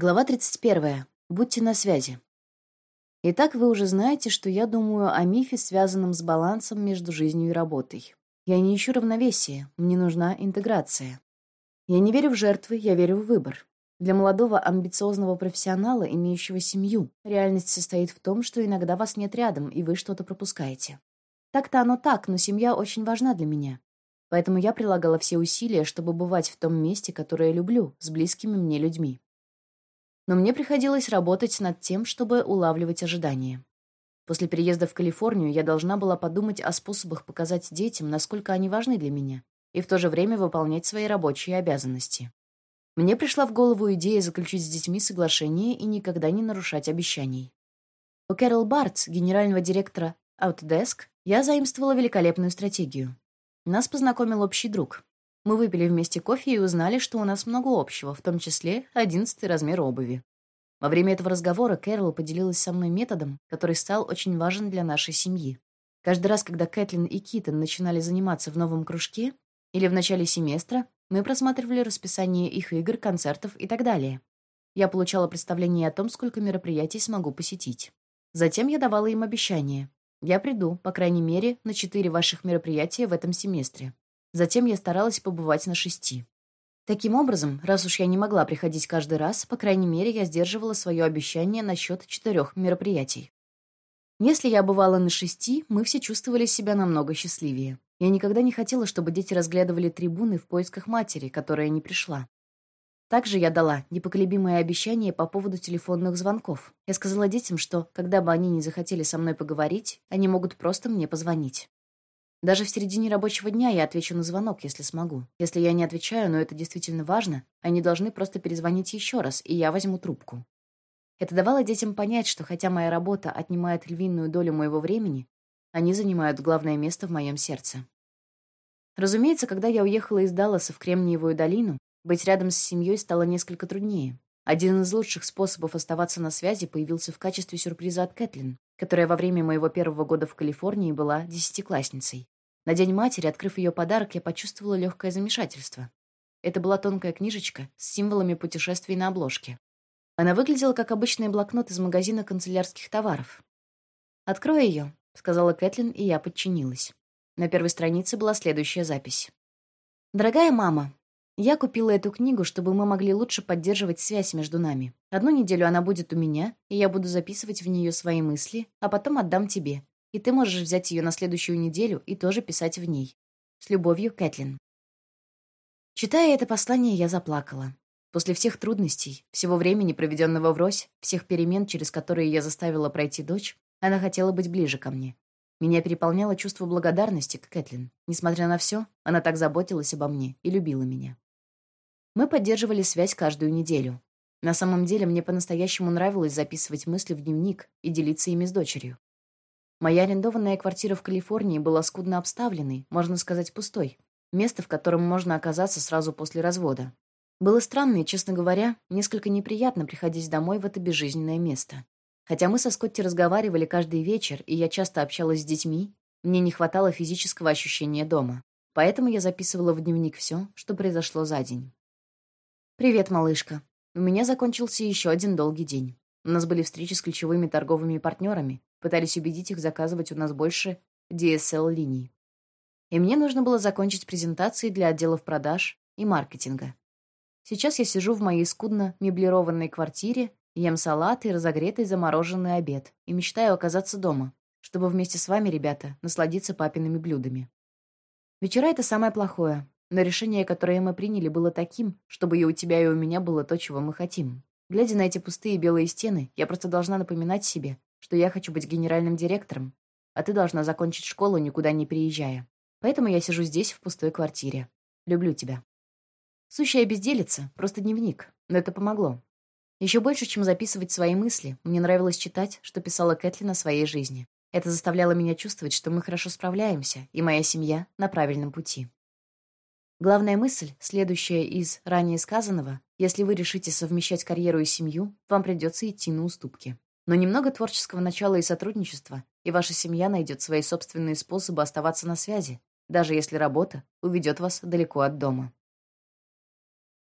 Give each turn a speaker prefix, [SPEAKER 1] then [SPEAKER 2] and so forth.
[SPEAKER 1] Глава 31. Будьте на связи. Итак, вы уже знаете, что я думаю о мифе, связанном с балансом между жизнью и работой. Я не ищу равновесия, мне нужна интеграция. Я не верю в жертвы, я верю в выбор. Для молодого амбициозного профессионала, имеющего семью, реальность состоит в том, что иногда вас нет рядом, и вы что-то пропускаете. Так-то оно так, но семья очень важна для меня. Поэтому я прилагала все усилия, чтобы бывать в том месте, которое люблю, с близкими мне людьми но мне приходилось работать над тем, чтобы улавливать ожидания. После переезда в Калифорнию я должна была подумать о способах показать детям, насколько они важны для меня, и в то же время выполнять свои рабочие обязанности. Мне пришла в голову идея заключить с детьми соглашение и никогда не нарушать обещаний. У Кэрол Бартс, генерального директора Outdesk, я заимствовала великолепную стратегию. Нас познакомил общий друг. Мы выпили вместе кофе и узнали, что у нас много общего, в том числе одиннадцатый размер обуви. Во время этого разговора Кэрол поделилась со мной методом, который стал очень важен для нашей семьи. Каждый раз, когда Кэтлин и Китон начинали заниматься в новом кружке или в начале семестра, мы просматривали расписание их игр, концертов и так далее. Я получала представление о том, сколько мероприятий смогу посетить. Затем я давала им обещание. Я приду, по крайней мере, на четыре ваших мероприятия в этом семестре. Затем я старалась побывать на шести. Таким образом, раз уж я не могла приходить каждый раз, по крайней мере, я сдерживала свое обещание насчет четырех мероприятий. Если я бывала на шести, мы все чувствовали себя намного счастливее. Я никогда не хотела, чтобы дети разглядывали трибуны в поисках матери, которая не пришла. Также я дала непоколебимое обещание по поводу телефонных звонков. Я сказала детям, что, когда бы они не захотели со мной поговорить, они могут просто мне позвонить. Даже в середине рабочего дня я отвечу на звонок, если смогу. Если я не отвечаю, но это действительно важно, они должны просто перезвонить еще раз, и я возьму трубку. Это давало детям понять, что хотя моя работа отнимает львиную долю моего времени, они занимают главное место в моем сердце. Разумеется, когда я уехала из Далласа в Кремниевую долину, быть рядом с семьей стало несколько труднее. Один из лучших способов оставаться на связи появился в качестве сюрприза от Кэтлин которая во время моего первого года в Калифорнии была десятиклассницей. На День матери, открыв ее подарок, я почувствовала легкое замешательство. Это была тонкая книжечка с символами путешествий на обложке. Она выглядела как обычный блокнот из магазина канцелярских товаров. «Открой ее», — сказала Кэтлин, и я подчинилась. На первой странице была следующая запись. «Дорогая мама, я купила эту книгу, чтобы мы могли лучше поддерживать связь между нами. Одну неделю она будет у меня, и я буду записывать в нее свои мысли, а потом отдам тебе. И ты можешь взять ее на следующую неделю и тоже писать в ней. С любовью, Кэтлин. Читая это послание, я заплакала. После всех трудностей, всего времени, проведенного врозь, всех перемен, через которые я заставила пройти дочь, она хотела быть ближе ко мне. Меня переполняло чувство благодарности к Кэтлин. Несмотря на все, она так заботилась обо мне и любила меня. Мы поддерживали связь каждую неделю. На самом деле, мне по-настоящему нравилось записывать мысли в дневник и делиться ими с дочерью. Моя арендованная квартира в Калифорнии была скудно обставленной, можно сказать, пустой. Место, в котором можно оказаться сразу после развода. Было странно и, честно говоря, несколько неприятно приходить домой в это безжизненное место. Хотя мы со Скотти разговаривали каждый вечер, и я часто общалась с детьми, мне не хватало физического ощущения дома. Поэтому я записывала в дневник все, что произошло за день. «Привет, малышка. У меня закончился еще один долгий день. У нас были встречи с ключевыми торговыми партнерами, пытались убедить их заказывать у нас больше DSL-линий. И мне нужно было закончить презентации для отделов продаж и маркетинга. Сейчас я сижу в моей скудно меблированной квартире, ем салат и разогретый замороженный обед и мечтаю оказаться дома, чтобы вместе с вами, ребята, насладиться папиными блюдами. Вечера — это самое плохое. Но решение, которое мы приняли, было таким, чтобы и у тебя, и у меня было то, чего мы хотим. Глядя на эти пустые белые стены, я просто должна напоминать себе, что я хочу быть генеральным директором, а ты должна закончить школу, никуда не приезжая. Поэтому я сижу здесь, в пустой квартире. Люблю тебя. Сущая безделица, просто дневник, но это помогло. Еще больше, чем записывать свои мысли, мне нравилось читать, что писала Кэтлин о своей жизни. Это заставляло меня чувствовать, что мы хорошо справляемся, и моя семья на правильном пути. Главная мысль, следующая из ранее сказанного, если вы решите совмещать карьеру и семью, вам придется идти на уступки. Но немного творческого начала и сотрудничества, и ваша семья найдет свои собственные способы оставаться на связи, даже если работа уведет вас далеко от дома.